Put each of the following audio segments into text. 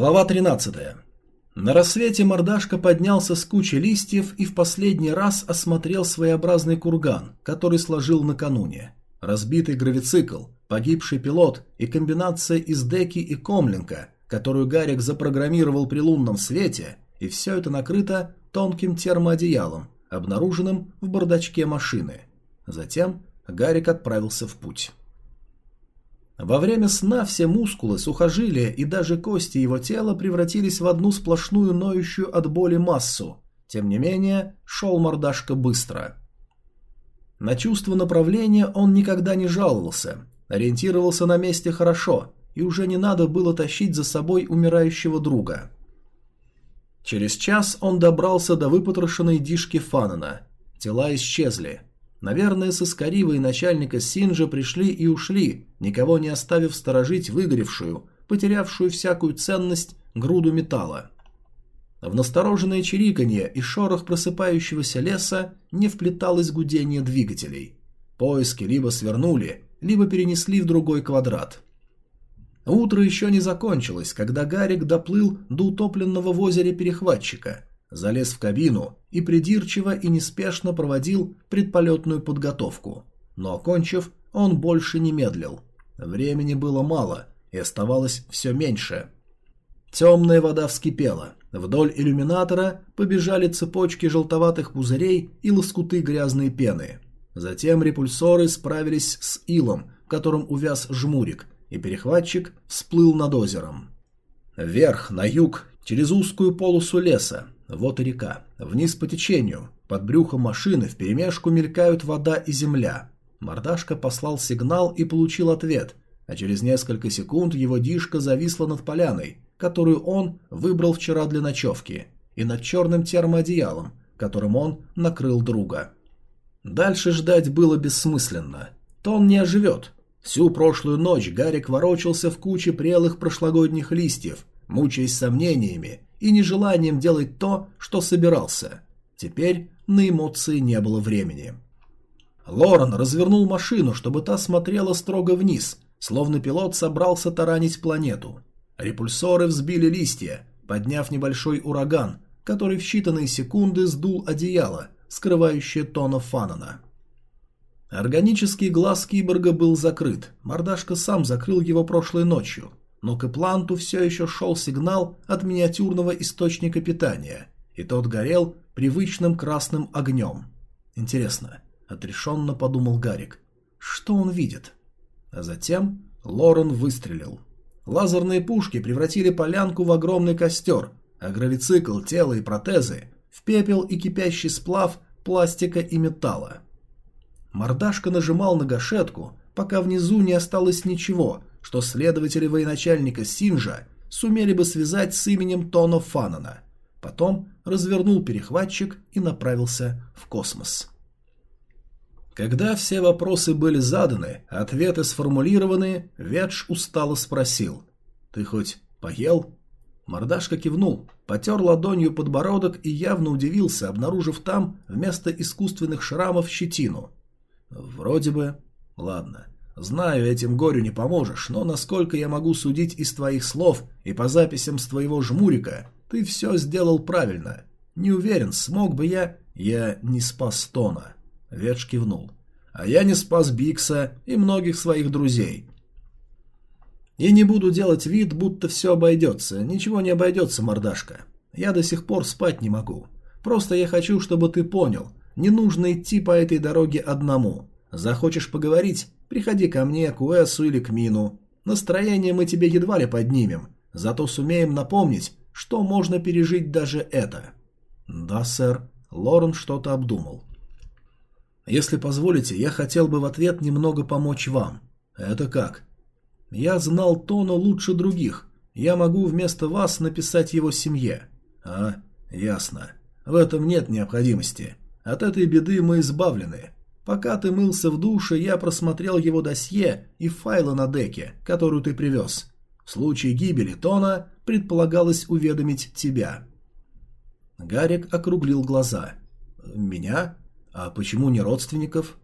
Глава 13. На рассвете мордашка поднялся с кучи листьев и в последний раз осмотрел своеобразный курган, который сложил накануне. Разбитый гравицикл, погибший пилот и комбинация из деки и комлинка, которую Гарик запрограммировал при лунном свете, и все это накрыто тонким термоодеялом, обнаруженным в бардачке машины. Затем Гарик отправился в путь. Во время сна все мускулы, сухожилия и даже кости его тела превратились в одну сплошную ноющую от боли массу. Тем не менее, шел мордашка быстро. На чувство направления он никогда не жаловался, ориентировался на месте хорошо, и уже не надо было тащить за собой умирающего друга. Через час он добрался до выпотрошенной дишки Фанана. Тела исчезли. Наверное, со Скаривой начальника Синджа пришли и ушли, никого не оставив сторожить выгоревшую, потерявшую всякую ценность груду металла. В настороженное чириканье и шорох просыпающегося леса не вплеталось гудение двигателей. Поиски либо свернули, либо перенесли в другой квадрат. Утро еще не закончилось, когда Гарик доплыл до утопленного в озере перехватчика – залез в кабину и придирчиво и неспешно проводил предполетную подготовку. Но окончив, он больше не медлил. Времени было мало, и оставалось все меньше. Темная вода вскипела. Вдоль иллюминатора побежали цепочки желтоватых пузырей и лоскуты грязной пены. Затем репульсоры справились с илом, в котором увяз жмурик, и перехватчик всплыл над озером. Вверх, на юг, через узкую полосу леса, вот и река. Вниз по течению. Под брюхом машины вперемешку мелькают вода и земля. Мордашка послал сигнал и получил ответ, а через несколько секунд его дишка зависла над поляной, которую он выбрал вчера для ночевки, и над черным термоодеялом, которым он накрыл друга. Дальше ждать было бессмысленно. То он не оживет. Всю прошлую ночь Гарик ворочался в куче прелых прошлогодних листьев, мучаясь сомнениями и нежеланием делать то, что собирался. Теперь на эмоции не было времени. Лорен развернул машину, чтобы та смотрела строго вниз, словно пилот собрался таранить планету. Репульсоры взбили листья, подняв небольшой ураган, который в считанные секунды сдул одеяло, скрывающее Тона Фанана. Органический глаз киборга был закрыт, мордашка сам закрыл его прошлой ночью но к Эпланту все еще шел сигнал от миниатюрного источника питания, и тот горел привычным красным огнем. Интересно, отрешенно подумал Гарик, что он видит? А затем Лорен выстрелил. Лазерные пушки превратили полянку в огромный костер, а гравицикл, тело и протезы в пепел и кипящий сплав пластика и металла. Мордашка нажимал на гашетку, пока внизу не осталось ничего, что следователи военачальника Синжа сумели бы связать с именем Тона Фанана. Потом развернул перехватчик и направился в космос. Когда все вопросы были заданы, ответы сформулированы, Ведж устало спросил. «Ты хоть поел?» Мордашка кивнул, потер ладонью подбородок и явно удивился, обнаружив там вместо искусственных шрамов щетину. «Вроде бы...» «Ладно. Знаю, этим горю не поможешь, но насколько я могу судить из твоих слов и по записям с твоего жмурика, ты все сделал правильно. Не уверен, смог бы я... Я не спас Тона. Ветш кивнул. А я не спас Бикса и многих своих друзей. И не буду делать вид, будто все обойдется. Ничего не обойдется, мордашка. Я до сих пор спать не могу. Просто я хочу, чтобы ты понял. Не нужно идти по этой дороге одному. Захочешь поговорить, Приходи ко мне, к Уэсу или к Мину. Настроение мы тебе едва ли поднимем, зато сумеем напомнить, что можно пережить даже это». «Да, сэр». Лорен что-то обдумал. «Если позволите, я хотел бы в ответ немного помочь вам». «Это как?» «Я знал Тоно лучше других. Я могу вместо вас написать его семье». «А, ясно. В этом нет необходимости. От этой беды мы избавлены. Пока ты мылся в душе, я просмотрел его досье и файлы на деке, которую ты привез. В случае гибели Тона предполагалось уведомить тебя». Гарик округлил глаза. «Меня? А почему не родственников?»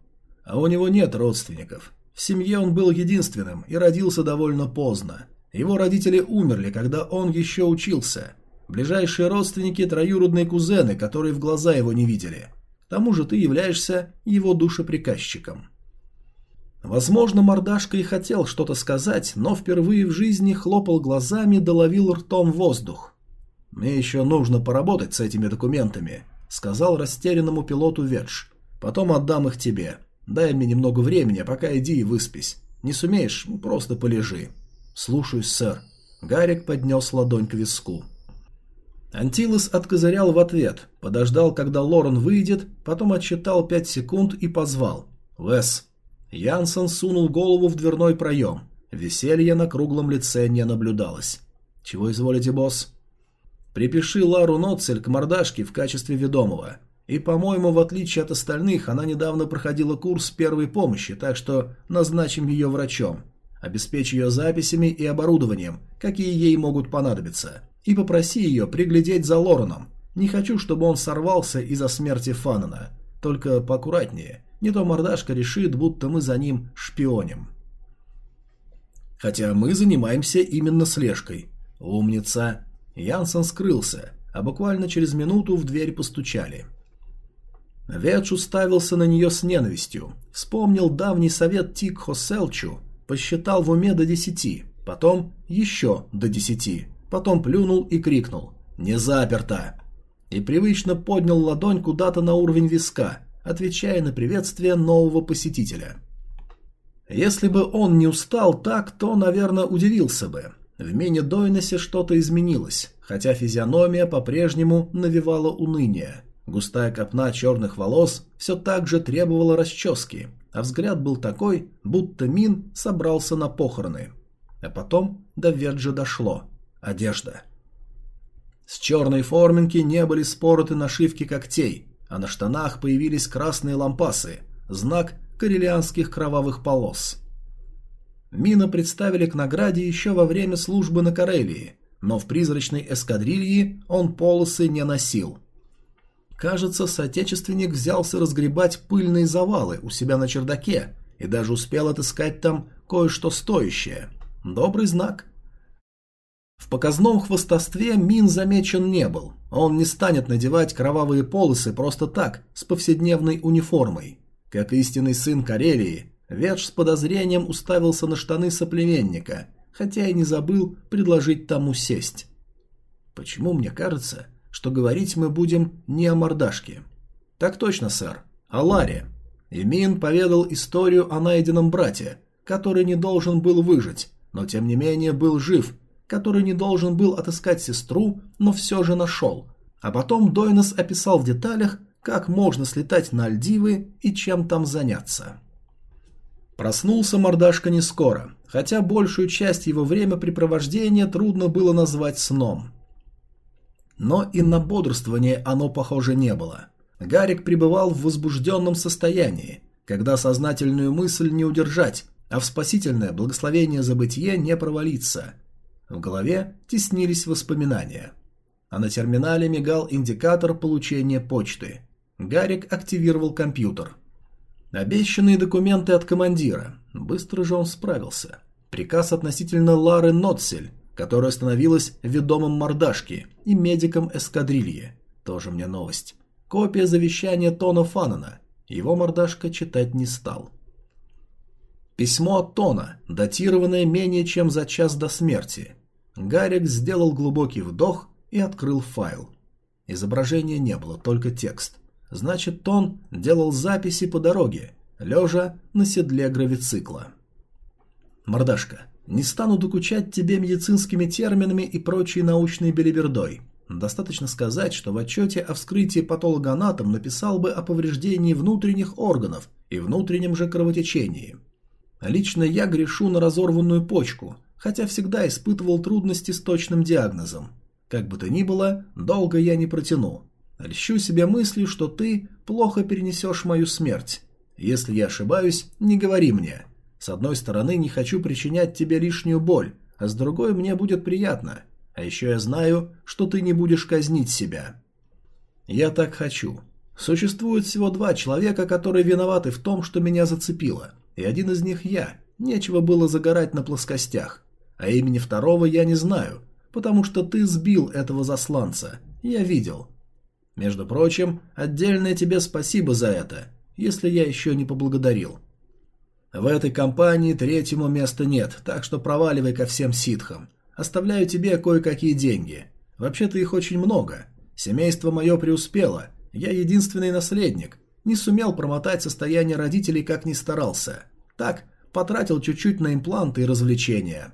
«А у него нет родственников. В семье он был единственным и родился довольно поздно. Его родители умерли, когда он еще учился. Ближайшие родственники – троюродные кузены, которые в глаза его не видели. К тому же ты являешься его душеприказчиком. Возможно, мордашка и хотел что-то сказать, но впервые в жизни хлопал глазами, доловил ртом воздух. «Мне еще нужно поработать с этими документами», — сказал растерянному пилоту Ведж. «Потом отдам их тебе. Дай мне немного времени, а пока иди и выспись. Не сумеешь, просто полежи». «Слушаюсь, сэр». Гарик поднес ладонь к виску. Антилос откозырял в ответ, подождал, когда Лорен выйдет, потом отсчитал пять секунд и позвал. «Вес, Янсен сунул голову в дверной проем. Веселье на круглом лице не наблюдалось. «Чего изволите, босс?» «Припиши Лару Ноцель к мордашке в качестве ведомого. И, по-моему, в отличие от остальных, она недавно проходила курс первой помощи, так что назначим ее врачом. Обеспечь ее записями и оборудованием, какие ей могут понадобиться. И попроси ее приглядеть за Лореном. Не хочу, чтобы он сорвался из-за смерти Фанана. Только поаккуратнее. Не то мордашка решит, будто мы за ним шпионим. Хотя мы занимаемся именно слежкой. Умница. Янсен скрылся, а буквально через минуту в дверь постучали. Ветш уставился на нее с ненавистью. Вспомнил давний совет Тикхо Селчу, посчитал в уме до десяти, потом еще до десяти, потом плюнул и крикнул «Не заперто!» и привычно поднял ладонь куда-то на уровень виска, отвечая на приветствие нового посетителя. Если бы он не устал так, то, наверное, удивился бы. В мини-дойносе что-то изменилось, хотя физиономия по-прежнему навевала уныние. Густая копна черных волос все так же требовала расчески, а взгляд был такой, будто Мин собрался на похороны. А потом до Верджа дошло. Одежда. С черной форминки не были спороты нашивки когтей, а на штанах появились красные лампасы, знак карелианских кровавых полос. Мина представили к награде еще во время службы на Карелии, но в призрачной эскадрильи он полосы не носил. Кажется, соотечественник взялся разгребать пыльные завалы у себя на чердаке и даже успел отыскать там кое-что стоящее. Добрый знак. В показном хвостовстве Мин замечен не был. Он не станет надевать кровавые полосы просто так, с повседневной униформой. Как истинный сын Карелии, Ведж с подозрением уставился на штаны соплеменника, хотя и не забыл предложить тому сесть. Почему мне кажется, что говорить мы будем не о мордашке? Так точно, сэр, о Ларе. Эмин поведал историю о найденном брате, который не должен был выжить, но тем не менее был жив – который не должен был отыскать сестру, но все же нашел. А потом Дойнос описал в деталях, как можно слетать на Альдивы и чем там заняться. Проснулся мордашка не скоро, хотя большую часть его времяпрепровождения трудно было назвать сном. Но и на бодрствование оно, похоже, не было. Гарик пребывал в возбужденном состоянии, когда сознательную мысль не удержать, а в спасительное благословение забытие не провалиться – в голове теснились воспоминания. А на терминале мигал индикатор получения почты. Гарик активировал компьютер. Обещанные документы от командира. Быстро же он справился. Приказ относительно Лары Нотсель, которая становилась ведомым мордашки и медиком эскадрильи. Тоже мне новость. Копия завещания Тона Фанана. Его мордашка читать не стал. Письмо от Тона, датированное менее чем за час до смерти. Гарик сделал глубокий вдох и открыл файл. Изображения не было, только текст. Значит, Тон делал записи по дороге, лежа на седле гравицикла. «Мордашка, не стану докучать тебе медицинскими терминами и прочей научной белибердой. Достаточно сказать, что в отчете о вскрытии патологоанатом написал бы о повреждении внутренних органов и внутреннем же кровотечении. Лично я грешу на разорванную почку, хотя всегда испытывал трудности с точным диагнозом. Как бы то ни было, долго я не протяну. Льщу себе мыслью, что ты плохо перенесешь мою смерть. Если я ошибаюсь, не говори мне. С одной стороны, не хочу причинять тебе лишнюю боль, а с другой мне будет приятно. А еще я знаю, что ты не будешь казнить себя. Я так хочу. Существует всего два человека, которые виноваты в том, что меня зацепило. И один из них я. Нечего было загорать на плоскостях. А имени второго я не знаю, потому что ты сбил этого засланца. Я видел. Между прочим, отдельное тебе спасибо за это, если я еще не поблагодарил. В этой компании третьему места нет, так что проваливай ко всем ситхам. Оставляю тебе кое-какие деньги. Вообще-то их очень много. Семейство мое преуспело. Я единственный наследник. Не сумел промотать состояние родителей, как ни старался. Так, потратил чуть-чуть на импланты и развлечения.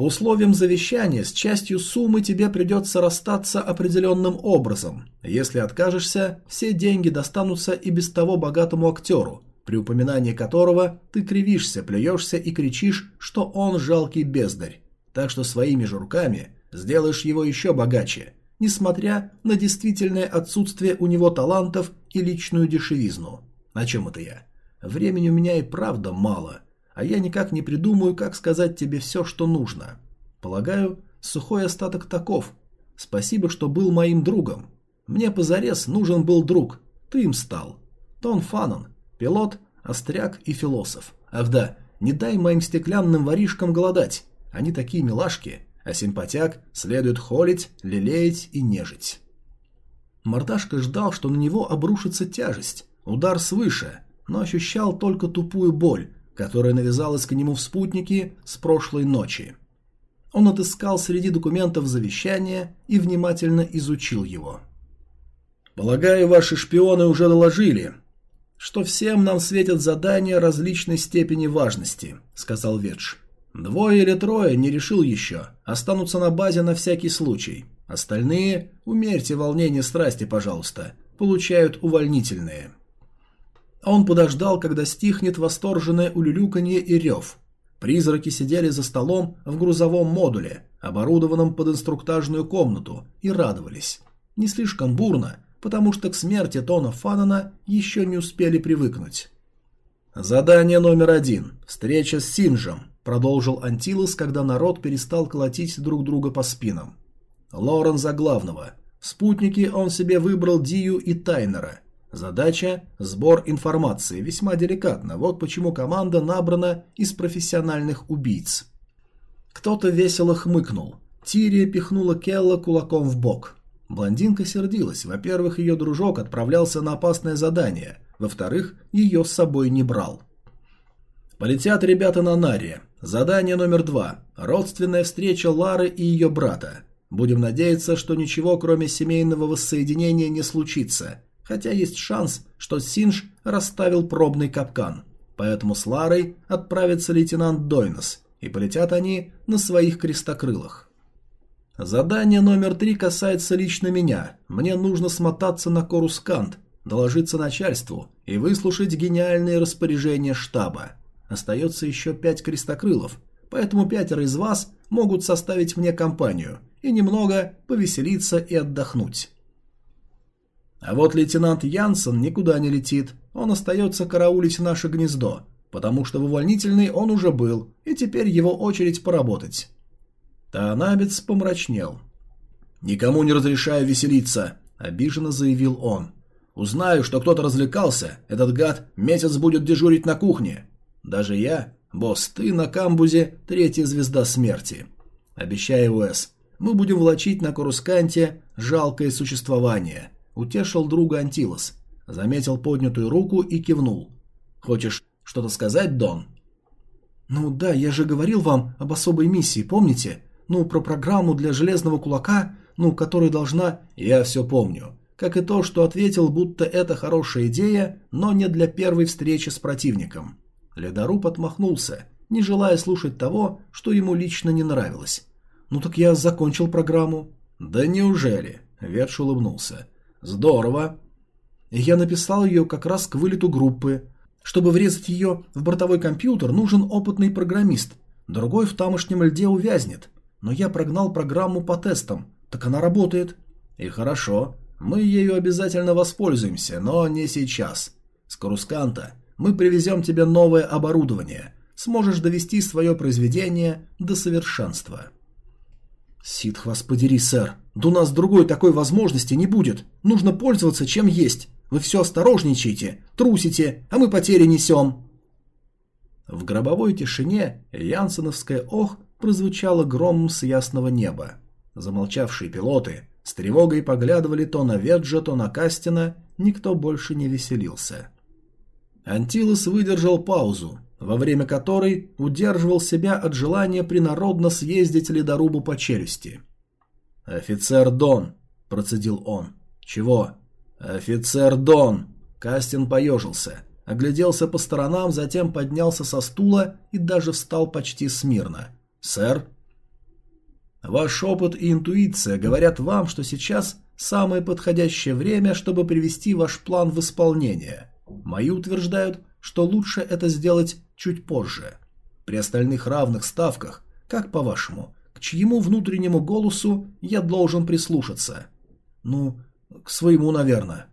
По условиям завещания с частью суммы тебе придется расстаться определенным образом. Если откажешься, все деньги достанутся и без того богатому актеру, при упоминании которого ты кривишься, плюешься и кричишь, что он жалкий бездарь. Так что своими же руками сделаешь его еще богаче, несмотря на действительное отсутствие у него талантов и личную дешевизну. На чем это я? Времени у меня и правда мало – а я никак не придумаю, как сказать тебе все, что нужно. Полагаю, сухой остаток таков. Спасибо, что был моим другом. Мне позарез нужен был друг. Ты им стал. Тон Фанан, пилот, остряк и философ. Ах да, не дай моим стеклянным воришкам голодать. Они такие милашки, а симпатяк следует холить, лелеять и нежить. Мордашка ждал, что на него обрушится тяжесть, удар свыше, но ощущал только тупую боль, которая навязалась к нему в спутнике с прошлой ночи. Он отыскал среди документов завещание и внимательно изучил его. «Полагаю, ваши шпионы уже доложили, что всем нам светят задания различной степени важности», — сказал Ветш. «Двое или трое, не решил еще, останутся на базе на всякий случай. Остальные, умерьте волнение страсти, пожалуйста, получают увольнительные». Он подождал, когда стихнет восторженное улюлюканье и рев. Призраки сидели за столом в грузовом модуле, оборудованном под инструктажную комнату, и радовались. Не слишком бурно, потому что к смерти Тона Фанана еще не успели привыкнуть. «Задание номер один. Встреча с Синжем», — продолжил Антилос, когда народ перестал колотить друг друга по спинам. Лорен за главного. Спутники он себе выбрал Дию и Тайнера — Задача – сбор информации, весьма деликатно, вот почему команда набрана из профессиональных убийц. Кто-то весело хмыкнул. Тирия пихнула Келла кулаком в бок. Блондинка сердилась. Во-первых, ее дружок отправлялся на опасное задание. Во-вторых, ее с собой не брал. Полетят ребята на Наре. Задание номер два. Родственная встреча Лары и ее брата. Будем надеяться, что ничего, кроме семейного воссоединения, не случится хотя есть шанс, что Синж расставил пробный капкан. Поэтому с Ларой отправится лейтенант Дойнос, и полетят они на своих крестокрылах. Задание номер три касается лично меня. Мне нужно смотаться на Корускант, доложиться начальству и выслушать гениальные распоряжения штаба. Остается еще пять крестокрылов, поэтому пятеро из вас могут составить мне компанию и немного повеселиться и отдохнуть. А вот лейтенант Янсен никуда не летит, он остается караулить наше гнездо, потому что в увольнительный он уже был, и теперь его очередь поработать. Танабец помрачнел. «Никому не разрешаю веселиться», — обиженно заявил он. «Узнаю, что кто-то развлекался, этот гад месяц будет дежурить на кухне. Даже я, босс, ты на камбузе третья звезда смерти. Обещаю, Уэс, мы будем влачить на Корусканте жалкое существование». Утешил друга Антилос. Заметил поднятую руку и кивнул. «Хочешь что-то сказать, Дон?» «Ну да, я же говорил вам об особой миссии, помните? Ну, про программу для железного кулака, ну, которая должна...» «Я все помню. Как и то, что ответил, будто это хорошая идея, но не для первой встречи с противником». Ледоруб отмахнулся, не желая слушать того, что ему лично не нравилось. «Ну так я закончил программу». «Да неужели?» – Ветш улыбнулся. Здорово. Я написал ее как раз к вылету группы. Чтобы врезать ее в бортовой компьютер, нужен опытный программист. Другой в тамошнем льде увязнет. Но я прогнал программу по тестам. Так она работает. И хорошо. Мы ею обязательно воспользуемся, но не сейчас. С Карусканта мы привезем тебе новое оборудование. Сможешь довести свое произведение до совершенства. «Ситх вас подери, сэр. У нас другой такой возможности не будет. Нужно пользоваться чем есть. Вы все осторожничаете, трусите, а мы потери несем». В гробовой тишине Янсеновское «ох» прозвучало громом с ясного неба. Замолчавшие пилоты с тревогой поглядывали то на Веджа, то на Кастина, никто больше не веселился. Антилос выдержал паузу, во время которой удерживал себя от желания принародно съездить ледорубу по челюсти. «Офицер Дон», – процедил он. «Чего?» «Офицер Дон!» Кастин поежился, огляделся по сторонам, затем поднялся со стула и даже встал почти смирно. «Сэр?» «Ваш опыт и интуиция говорят вам, что сейчас самое подходящее время, чтобы привести ваш план в исполнение. Мои утверждают, что лучше это сделать чуть позже. При остальных равных ставках, как по-вашему, к чьему внутреннему голосу я должен прислушаться? Ну, к своему, наверное.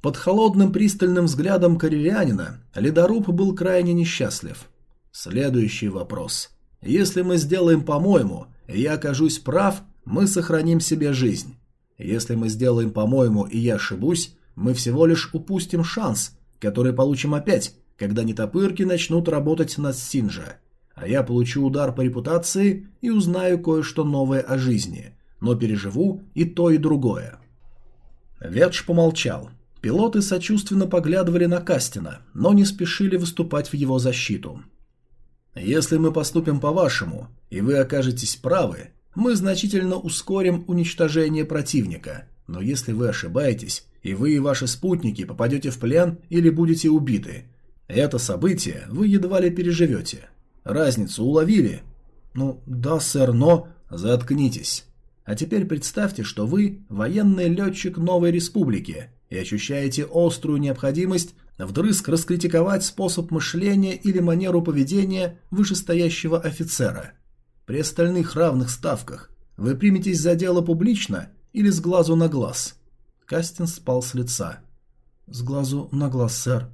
Под холодным пристальным взглядом карелианина ледоруб был крайне несчастлив. Следующий вопрос. Если мы сделаем по-моему, и я окажусь прав, мы сохраним себе жизнь. Если мы сделаем по-моему, и я ошибусь, мы всего лишь упустим шанс, который получим опять, когда нетопырки начнут работать над Синжа. А я получу удар по репутации и узнаю кое-что новое о жизни, но переживу и то, и другое. Ветш помолчал. Пилоты сочувственно поглядывали на Кастина, но не спешили выступать в его защиту. «Если мы поступим по-вашему, и вы окажетесь правы, мы значительно ускорим уничтожение противника, но если вы ошибаетесь, и вы и ваши спутники попадете в плен или будете убиты, это событие вы едва ли переживете. Разницу уловили?» «Ну, да, сэр, но...» «Заткнитесь. А теперь представьте, что вы военный летчик новой республики и ощущаете острую необходимость вдрызг раскритиковать способ мышления или манеру поведения вышестоящего офицера. При остальных равных ставках вы приметесь за дело публично или с глазу на глаз? Кастин спал с лица. «С глазу на глаз, сэр».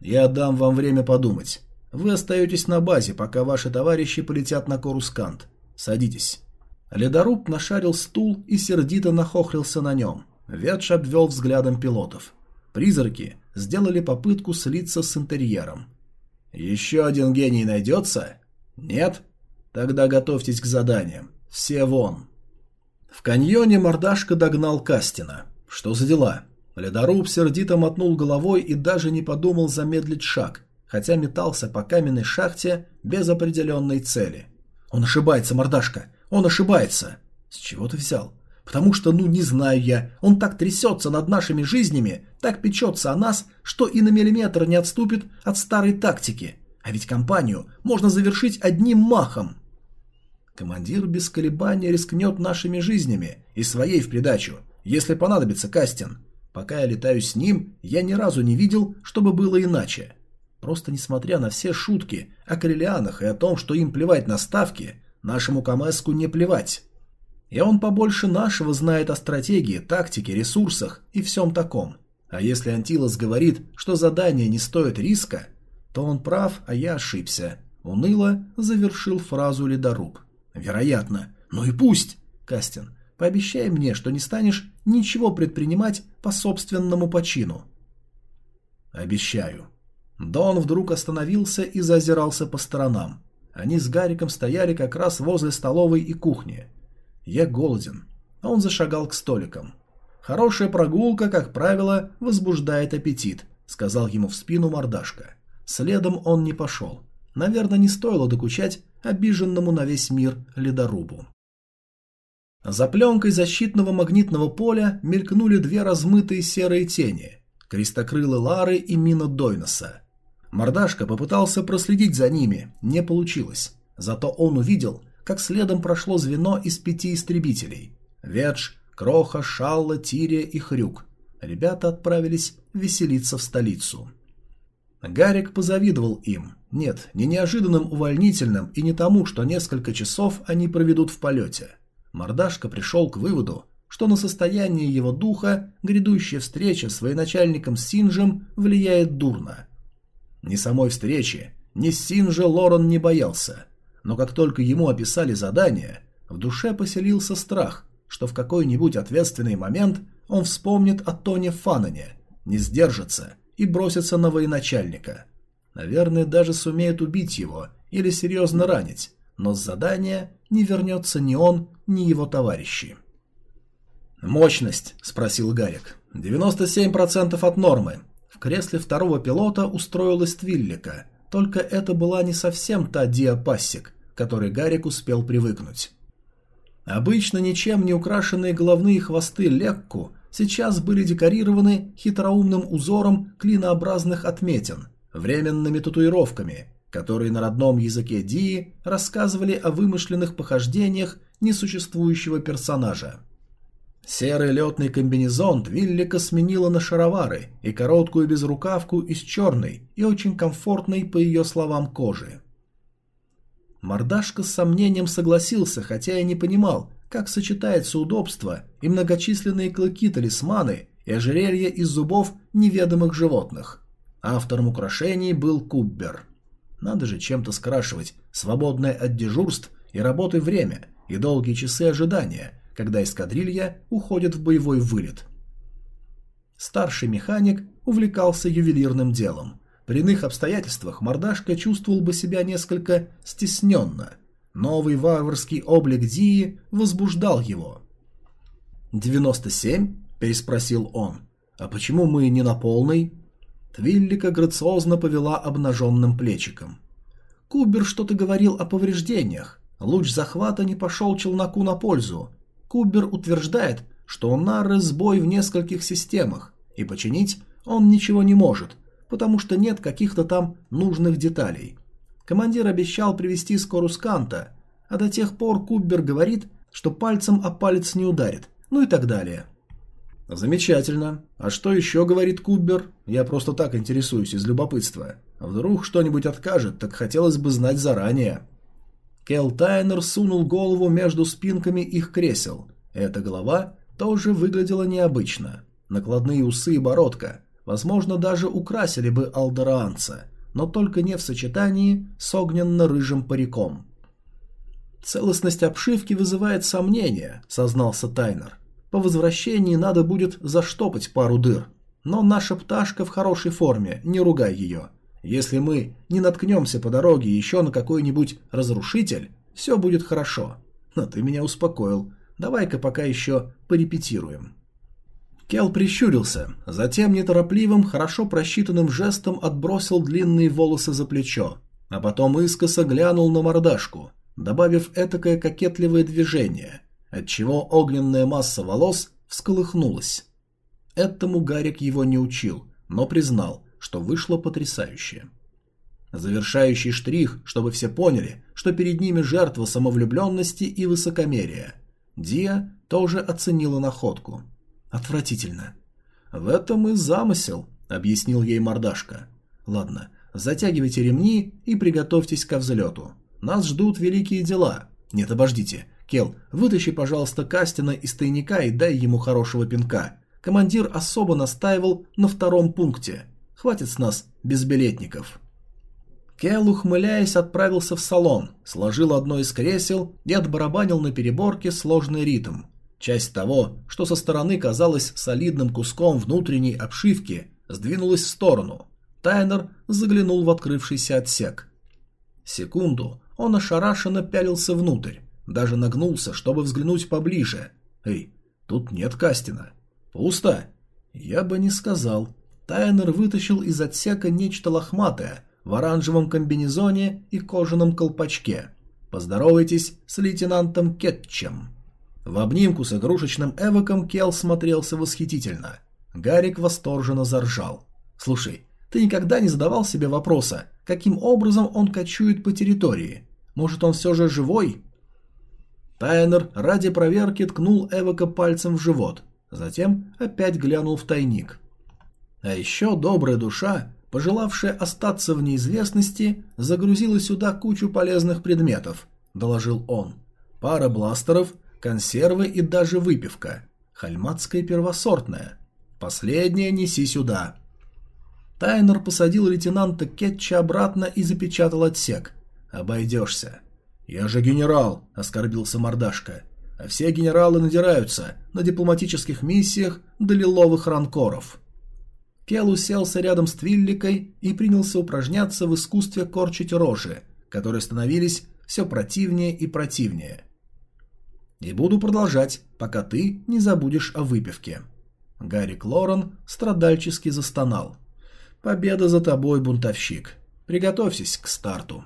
«Я дам вам время подумать. Вы остаетесь на базе, пока ваши товарищи полетят на Корускант. Садитесь». Ледоруб нашарил стул и сердито нахохлился на нем. Ветш обвел взглядом пилотов. Призраки сделали попытку слиться с интерьером. «Еще один гений найдется? Нет? Тогда готовьтесь к заданиям. Все вон!» В каньоне мордашка догнал Кастина. «Что за дела?» Ледоруб сердито мотнул головой и даже не подумал замедлить шаг, хотя метался по каменной шахте без определенной цели. «Он ошибается, мордашка! Он ошибается. С чего ты взял? Потому что, ну, не знаю я, он так трясется над нашими жизнями, так печется о нас, что и на миллиметр не отступит от старой тактики. А ведь кампанию можно завершить одним махом. Командир без колебания рискнет нашими жизнями и своей в придачу, если понадобится Кастин. Пока я летаю с ним, я ни разу не видел, чтобы было иначе. Просто несмотря на все шутки о крелианах и о том, что им плевать на ставки, Нашему Камеску не плевать. И он побольше нашего знает о стратегии, тактике, ресурсах и всем таком. А если Антилос говорит, что задание не стоит риска, то он прав, а я ошибся. Уныло завершил фразу ледоруб. Вероятно. Ну и пусть. Кастин, пообещай мне, что не станешь ничего предпринимать по собственному почину. Обещаю. Дон вдруг остановился и зазирался по сторонам. Они с Гариком стояли как раз возле столовой и кухни. Я голоден, а он зашагал к столикам. «Хорошая прогулка, как правило, возбуждает аппетит», — сказал ему в спину мордашка. Следом он не пошел. Наверное, не стоило докучать обиженному на весь мир ледорубу. За пленкой защитного магнитного поля мелькнули две размытые серые тени — крестокрылы Лары и Мина Дойноса. Мордашка попытался проследить за ними, не получилось. Зато он увидел, как следом прошло звено из пяти истребителей. Ведж, Кроха, Шалла, Тирия и Хрюк. Ребята отправились веселиться в столицу. Гарик позавидовал им. Нет, не неожиданным увольнительным и не тому, что несколько часов они проведут в полете. Мордашка пришел к выводу, что на состояние его духа грядущая встреча с военачальником Синжем влияет дурно. Ни самой встречи, ни Синжа Лорен не боялся. Но как только ему описали задание, в душе поселился страх, что в какой-нибудь ответственный момент он вспомнит о Тоне Фанане, не сдержится и бросится на военачальника. Наверное, даже сумеет убить его или серьезно ранить, но с задания не вернется ни он, ни его товарищи. «Мощность?» – спросил Гарик. «97% от нормы». В кресле второго пилота устроилась Твиллика, только это была не совсем та Диапассик, к которой Гарик успел привыкнуть. Обычно ничем не украшенные головные хвосты Лекку сейчас были декорированы хитроумным узором клинообразных отметин, временными татуировками, которые на родном языке Дии рассказывали о вымышленных похождениях несуществующего персонажа. Серый летный комбинезон Твиллика сменила на шаровары и короткую безрукавку из черной и очень комфортной, по ее словам, кожи. Мордашка с сомнением согласился, хотя и не понимал, как сочетается удобство и многочисленные клыки-талисманы и ожерелья из зубов неведомых животных. Автором украшений был Куббер. Надо же чем-то скрашивать свободное от дежурств и работы время и долгие часы ожидания, когда эскадрилья уходит в боевой вылет. Старший механик увлекался ювелирным делом. При иных обстоятельствах мордашка чувствовал бы себя несколько стесненно. Новый варварский облик Дии возбуждал его. «97?» – переспросил он. «А почему мы не на полной?» Твиллика грациозно повела обнаженным плечиком. Кубер что-то говорил о повреждениях. Луч захвата не пошел челноку на пользу. Кубер утверждает, что Нары сбой в нескольких системах, и починить он ничего не может, потому что нет каких-то там нужных деталей. Командир обещал привести Скорусканта, а до тех пор Кубер говорит, что пальцем о палец не ударит, ну и так далее. Замечательно. А что еще говорит Кубер? Я просто так интересуюсь из любопытства. Вдруг что-нибудь откажет, так хотелось бы знать заранее. Кел Тайнер сунул голову между спинками их кресел. Эта голова тоже выглядела необычно. Накладные усы и бородка, возможно, даже украсили бы алдераанца, но только не в сочетании с огненно-рыжим париком. «Целостность обшивки вызывает сомнения», — сознался Тайнер. По возвращении надо будет заштопать пару дыр. Но наша пташка в хорошей форме, не ругай ее. Если мы не наткнемся по дороге еще на какой-нибудь разрушитель, все будет хорошо. Но ты меня успокоил. Давай-ка пока еще порепетируем. Кел прищурился, затем неторопливым, хорошо просчитанным жестом отбросил длинные волосы за плечо, а потом искоса глянул на мордашку, добавив этакое кокетливое движение – отчего огненная масса волос всколыхнулась. Этому Гарик его не учил, но признал, что вышло потрясающе. Завершающий штрих, чтобы все поняли, что перед ними жертва самовлюбленности и высокомерия. Дия тоже оценила находку. Отвратительно. «В этом и замысел», — объяснил ей мордашка. «Ладно, затягивайте ремни и приготовьтесь ко взлету. Нас ждут великие дела. Нет, обождите, Кел, вытащи, пожалуйста, Кастина из тайника и дай ему хорошего пинка. Командир особо настаивал на втором пункте. Хватит с нас безбилетников. Кел, ухмыляясь, отправился в салон, сложил одно из кресел и отбарабанил на переборке сложный ритм. Часть того, что со стороны казалось солидным куском внутренней обшивки, сдвинулась в сторону. Тайнер заглянул в открывшийся отсек. Секунду он ошарашенно пялился внутрь. Даже нагнулся, чтобы взглянуть поближе. Эй, тут нет Кастина. Пусто? Я бы не сказал. Тайнер вытащил из отсека нечто лохматое в оранжевом комбинезоне и кожаном колпачке. Поздоровайтесь с лейтенантом Кетчем. В обнимку с игрушечным эвоком Кел смотрелся восхитительно. Гарик восторженно заржал. «Слушай, ты никогда не задавал себе вопроса, каким образом он кочует по территории? Может, он все же живой?» Тайнер ради проверки ткнул Эвока пальцем в живот, затем опять глянул в тайник. А еще добрая душа, пожелавшая остаться в неизвестности, загрузила сюда кучу полезных предметов, доложил он. Пара бластеров, консервы и даже выпивка. Хальматская первосортная. Последнее неси сюда. Тайнер посадил лейтенанта Кетча обратно и запечатал отсек. Обойдешься. «Я же генерал», — оскорбился мордашка. «А все генералы надираются на дипломатических миссиях до лиловых ранкоров». Кел уселся рядом с Твилликой и принялся упражняться в искусстве корчить рожи, которые становились все противнее и противнее. И буду продолжать, пока ты не забудешь о выпивке. Гарри Клорен страдальчески застонал. Победа за тобой, бунтовщик. Приготовься к старту.